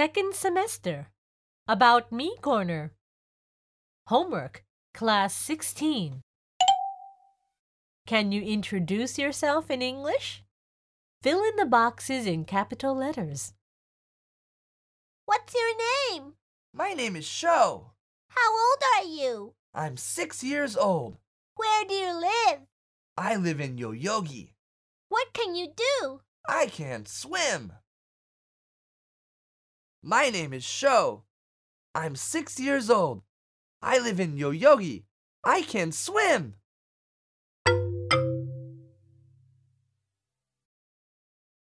Second semester. About Me Corner. Homework, Class 16. Can you introduce yourself in English? Fill in the boxes in capital letters. What's your name? My name is Sho. How old are you? I'm six years old. Where do you live? I live in Yoyogi. What can you do? I can swim. My name is Sho. I'm six years old. I live in Yoyogi. I can swim.